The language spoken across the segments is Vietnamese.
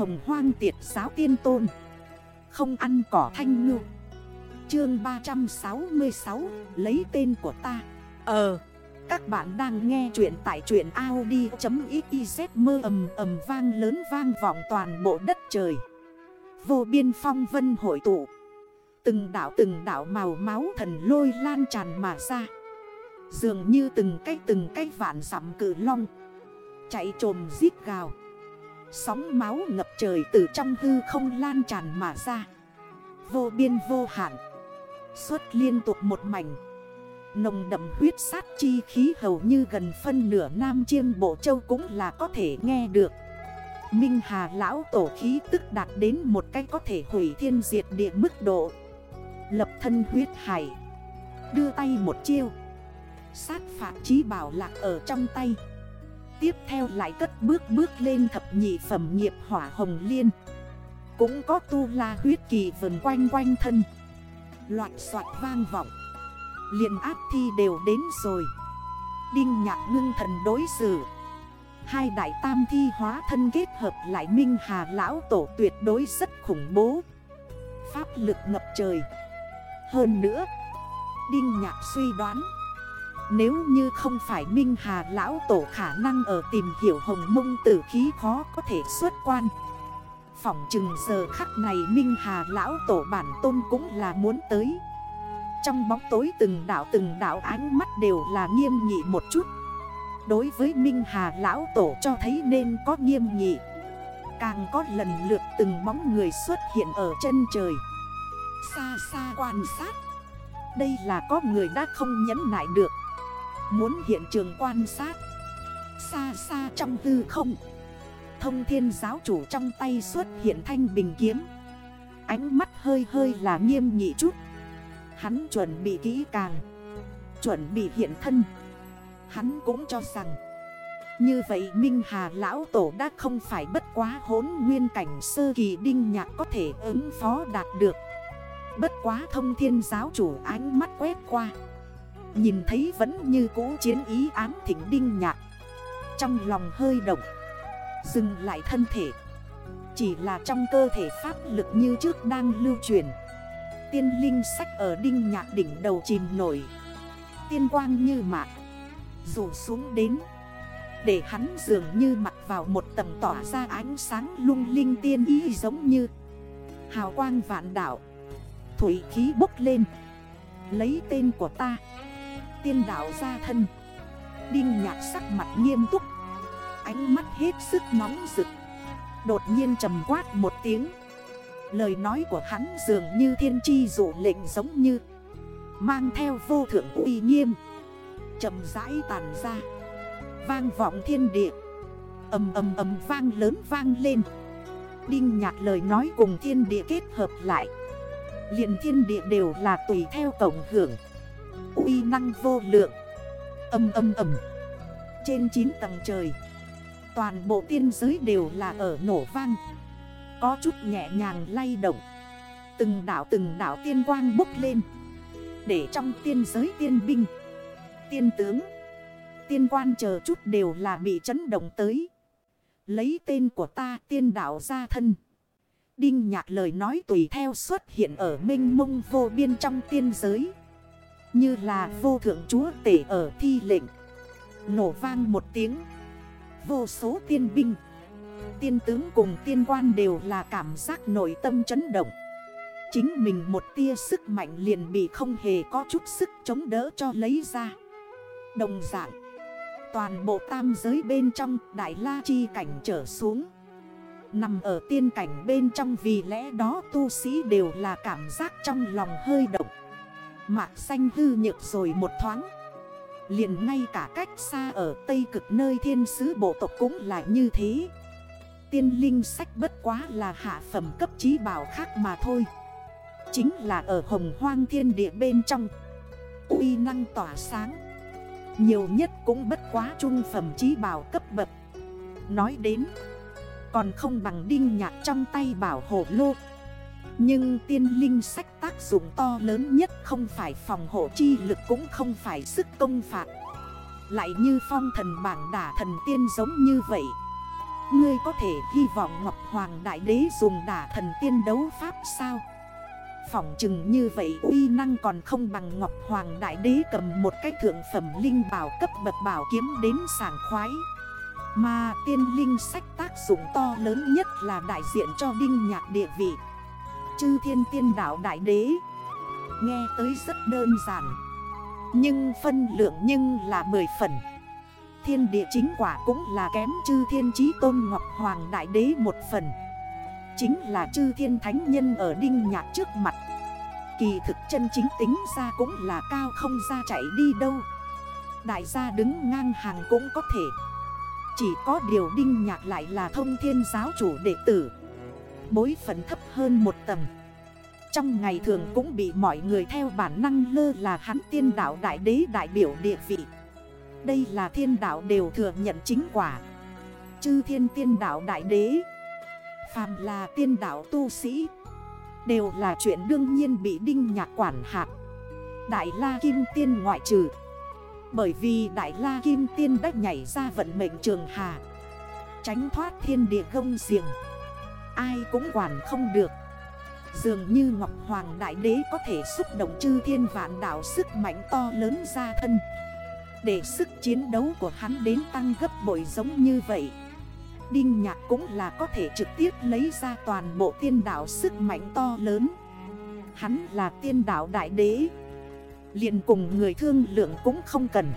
hồng hoang tiệt giáo tiên tôn. Không ăn cỏ thanh ngư. Chương 366 Lấy tên của ta. Ờ Các bạn đang nghe chuyện tại truyện Audi.xyz mơ ầm ầm vang lớn vang vọng toàn bộ đất trời. Vô biên phong vân hội tụ. Từng đảo từng đảo màu máu thần lôi lan tràn mà ra. Dường như từng cái từng cái vạn sắm cử long. Chạy trồm giết gào. Sóng máu ngập trời từ trong hư không lan tràn mà ra. Vô biên vô hạn Suốt liên tục một mảnh. Nồng đậm huyết sát chi khí hầu như gần phân nửa nam chiêm bộ châu cũng là có thể nghe được. Minh Hà lão tổ khí tức đạt đến một cách có thể hủy thiên diệt địa mức độ. Lập thân huyết hải, Đưa tay một chiêu. Sát phạt trí bảo lạc ở trong tay. Tiếp theo lại cất bước bước lên thập nhị phẩm nghiệp hỏa hồng liên. Cũng có tu la huyết kỳ vần quanh quanh thân. Loạt soạt vang vọng. Liền áp thi đều đến rồi. Đinh nhạc ngưng thần đối xử. Hai đại tam thi hóa thân kết hợp lại Minh Hà Lão Tổ tuyệt đối rất khủng bố. Pháp lực ngập trời. Hơn nữa, Đinh nhạc suy đoán nếu như không phải Minh Hà Lão Tổ khả năng ở tìm hiểu hồng mông tử khí khó có thể xuất quan. Phỏng chừng giờ khắc này Minh Hà Lão Tổ bản tôn cũng là muốn tới. Trong bóng tối từng đảo từng đảo ánh mắt đều là nghiêm nghị một chút. Đối với Minh Hà Lão Tổ cho thấy nên có nghiêm nghị. Càng có lần lượt từng bóng người xuất hiện ở chân trời. Xa xa quan sát. Đây là có người đã không nhẫn nại được. Muốn hiện trường quan sát. Xa xa trong tư không, Thông thiên giáo chủ trong tay xuất hiện thanh bình kiếm. Ánh mắt hơi hơi là nghiêm nghị chút. Hắn chuẩn bị kỹ càng, Chuẩn bị hiện thân. Hắn cũng cho rằng, Như vậy Minh Hà Lão Tổ đã không phải bất quá hốn nguyên cảnh sơ kỳ đinh nhạc có thể ứng phó đạt được. Bất quá thông thiên giáo chủ ánh mắt quét qua Nhìn thấy vẫn như cũ chiến ý ám thỉnh đinh nhạc. Trong lòng hơi động. Dừng lại thân thể. Chỉ là trong cơ thể pháp lực như trước đang lưu truyền. Tiên linh sách ở đinh nhạc đỉnh đầu chìm nổi. Tiên quang như mạc. Rủ xuống đến. Để hắn dường như mặc vào một tầng tỏa ra ánh sáng lung linh tiên ý giống như. Hào quang vạn đảo Thủy khí bốc lên. Lấy tên của ta tiên đảo ra thân. Đinh nhạc sắc mặt nghiêm túc. Ánh mắt hết sức nóng rực. Đột nhiên trầm quát một tiếng. Lời nói của hắn dường như thiên chi dụ lệnh giống như. Mang theo vô thượng uy nghiêm. Chầm rãi tàn ra. Vang vọng thiên địa. Âm âm âm vang lớn vang lên. Đinh nhạc lời nói cùng thiên địa kết hợp lại. Liền thiên địa đều là tùy theo tổng hưởng uy năng vô lượng. Âm âm ầm Trên 9 tầng trời, Toàn bộ tiên giới đều là ở nổ vang. Có chút nhẹ nhàng lay động. Từng đảo từng đảo tiên quang bốc lên. Để trong tiên giới tiên binh, Tiên tướng, Tiên quan chờ chút đều là bị chấn động tới. Lấy tên của ta tiên đảo ra thân. Đinh nhạc lời nói tùy theo xuất hiện ở minh mông vô biên trong tiên giới như là vô thượng chúa tể ở thi lệnh. Nổ vang một tiếng. Vô số tiên binh, Tiên tướng cùng tiên quan đều là cảm giác nội tâm chấn động. Chính mình một tia sức mạnh liền bị không hề có chút sức chống đỡ cho lấy ra. Đồng dạng, Toàn bộ tam giới bên trong đại la chi cảnh trở xuống. Nằm ở tiên cảnh bên trong vì lẽ đó tu sĩ đều là cảm giác trong lòng hơi động. Mạc xanh hư nhược rồi một thoáng. Liền ngay cả cách xa ở Tây Cực nơi thiên sứ bộ tộc cũng là như thế. Tiên linh sách bất quá là hạ phẩm cấp trí bảo khác mà thôi. Chính là ở hồng hoang thiên địa bên trong. Uy năng tỏa sáng. Nhiều nhất cũng bất quá trung phẩm trí bảo cấp bậc. Nói đến, Còn không bằng đinh nhạc trong tay bảo hộ lô. Nhưng tiên linh sách tác dụng to lớn nhất không phải phòng hộ chi lực cũng không phải sức công phạt. Lại như phong thần bảng đả thần tiên giống như vậy, Ngươi có thể hy vọng Ngọc Hoàng Đại Đế dùng đả thần tiên đấu pháp sao? Phỏng chừng như vậy uy năng còn không bằng Ngọc Hoàng Đại Đế cầm một cái thượng phẩm linh bảo cấp bậc bảo kiếm đến sảng khoái. Mà tiên linh sách tác dụng to lớn nhất là đại diện cho đinh nhạc địa vị. Chư thiên tiên đảo Đại Đế. Nghe tới rất đơn giản, Nhưng phân lượng nhưng là 10 phần. Thiên địa chính quả cũng là kém chư thiên trí tôn Ngọc Hoàng Đại Đế một phần. Chính là chư thiên thánh nhân ở đinh nhạc trước mặt. Kỳ thực chân chính tính ra cũng là cao không ra chạy đi đâu. Đại gia đứng ngang hàng cũng có thể. Chỉ có điều đinh nhạc lại là thông thiên giáo chủ đệ tử. Bối phận thấp hơn một tầng. Trong ngày thường cũng bị mọi người theo bản năng lơ là hắn tiên đạo đại đế đại biểu địa vị. Đây là thiên đạo đều thừa nhận chính quả. Chư thiên tiên đạo đại đế, Phàm là tiên đạo tu sĩ, Đều là chuyện đương nhiên bị đinh nhạc quản hạt. Đại la kim tiên ngoại trừ. Bởi vì Đại la kim tiên đã nhảy ra vận mệnh trường hà, Tránh thoát thiên địa gông riêng Ai cũng quản không được. Dường như Ngọc Hoàng Đại Đế có thể xúc động chư thiên vạn đảo sức mạnh to lớn ra thân. Để sức chiến đấu của hắn đến tăng gấp bội giống như vậy, Đinh Nhạc cũng là có thể trực tiếp lấy ra toàn bộ tiên đảo sức mạnh to lớn. Hắn là tiên đảo đại đế. Liền cùng người thương lượng cũng không cần.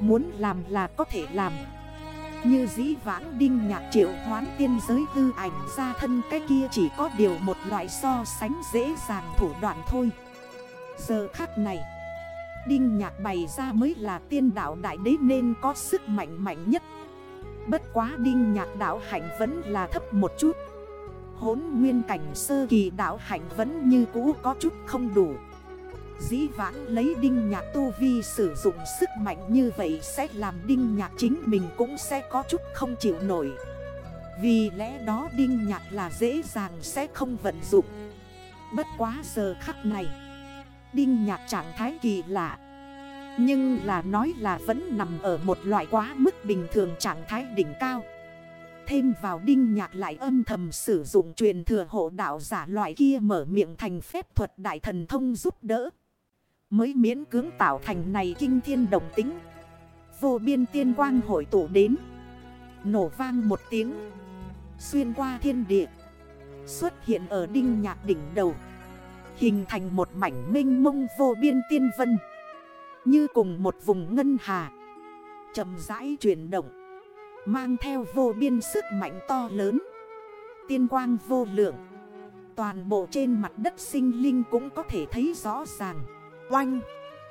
Muốn làm là có thể làm. Như dĩ vãng đinh nhạc triệu hoán tiên giới hư ảnh ra thân, cái kia chỉ có điều một loại so sánh dễ dàng thủ đoạn thôi. Giờ khắc này, Đinh nhạc bày ra mới là tiên đảo đại đế nên có sức mạnh mạnh nhất. Bất quá đinh nhạc đảo hạnh vẫn là thấp một chút. Hốn nguyên cảnh sơ kỳ đảo hạnh vẫn như cũ có chút không đủ. Dĩ vãng lấy đinh nhạc tu vi sử dụng sức mạnh như vậy Sẽ làm đinh nhạc chính mình cũng sẽ có chút không chịu nổi. Vì lẽ đó đinh nhạc là dễ dàng sẽ không vận dụng. Bất quá giờ khắc này, Đinh nhạc trạng thái kỳ lạ. Nhưng là nói là vẫn nằm ở một loại quá mức bình thường trạng thái đỉnh cao. Thêm vào đinh nhạc lại âm thầm sử dụng truyền thừa hộ đạo giả loại kia mở miệng thành phép thuật đại thần thông giúp đỡ. Mới miễn cưỡng tạo thành này kinh thiên đồng tính. Vô biên tiên quang hội tụ đến, Nổ vang một tiếng, Xuyên qua thiên địa, Xuất hiện ở đinh nhạc đỉnh đầu, Hình thành một mảnh minh mông vô biên tiên vân. Như cùng một vùng ngân hà, chậm rãi chuyển động, Mang theo vô biên sức mạnh to lớn, Tiên quang vô lượng. Toàn bộ trên mặt đất sinh linh cũng có thể thấy rõ ràng. Oanh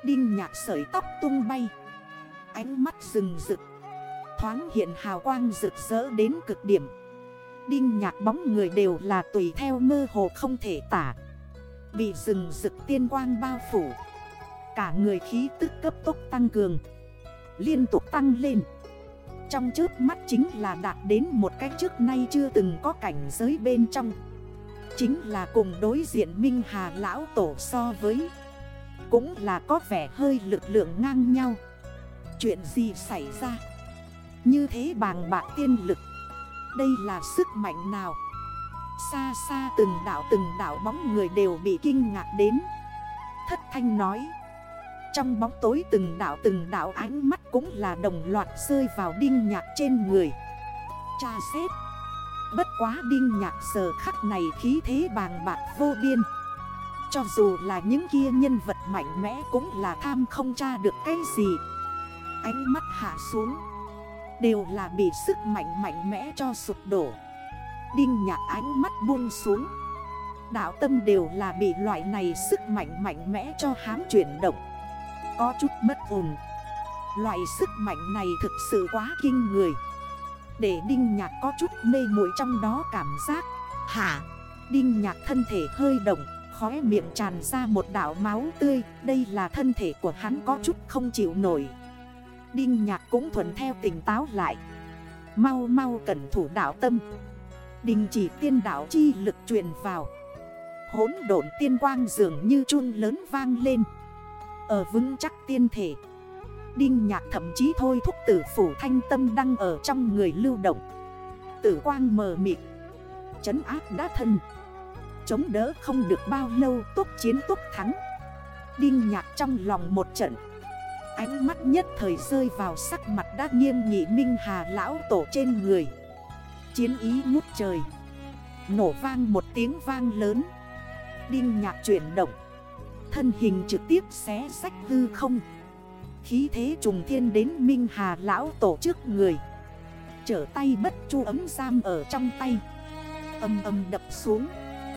Đinh nhạc sợi tóc tung bay. Ánh mắt rừng rực, Thoáng hiện hào quang rực rỡ đến cực điểm. Đinh nhạc bóng người đều là tùy theo mơ hồ không thể tả. Bị rừng rực tiên quang bao phủ, Cả người khí tức cấp tốc tăng cường, Liên tục tăng lên. Trong trước mắt chính là đạt đến một cách trước nay chưa từng có cảnh giới bên trong. Chính là cùng đối diện Minh Hà Lão Tổ so với cũng là có vẻ hơi lực lượng ngang nhau. Chuyện gì xảy ra? Như thế bàng bạc tiên lực. Đây là sức mạnh nào? Xa xa từng đảo từng đảo bóng người đều bị kinh ngạc đến. Thất thanh nói. Trong bóng tối từng đảo từng đảo ánh mắt cũng là đồng loạt rơi vào đinh nhạc trên người. Cha xét. Bất quá đinh nhạc giờ khắc này khí thế bàng bạc vô biên. Cho dù là những kia nhân vật mạnh mẽ cũng là tham không tra được cái gì. Ánh mắt hạ xuống, Đều là bị sức mạnh mạnh mẽ cho sụp đổ. Đinh nhạc ánh mắt buông xuống. Đạo tâm đều là bị loại này sức mạnh mạnh mẽ cho hám chuyển động. Có chút bất ổn. Loại sức mạnh này thực sự quá kinh người. Để Đinh Nhạc có chút mê muội trong đó cảm giác. Hả? Đinh Nhạc thân thể hơi động. Khóe miệng tràn ra một đảo máu tươi, Đây là thân thể của hắn có chút không chịu nổi. Đinh Nhạc cũng thuận theo tỉnh táo lại. Mau mau cẩn thủ đảo tâm. Đình chỉ tiên đảo chi lực truyền vào. Hốn độn tiên quang dường như chun lớn vang lên. Ở vững chắc tiên thể, Đinh nhạc thậm chí thôi thúc tử phủ thanh tâm đang ở trong người lưu động. Tử quang mờ mịt, Chấn áp đá thân. Chống đỡ không được bao lâu, tốt chiến tốt thắng. Đinh nhạc trong lòng một trận. Ánh mắt nhất thời rơi vào sắc mặt đã nghiêm nghị minh hà lão tổ trên người. Chiến ý ngút trời. Nổ vang một tiếng vang lớn. Đinh nhạc chuyển động. Thân hình trực tiếp xé sách hư không. Khí thế trùng thiên đến Minh Hà lão tổ trước người. Trở tay bất chu ấm giam ở trong tay. Âm âm đập xuống.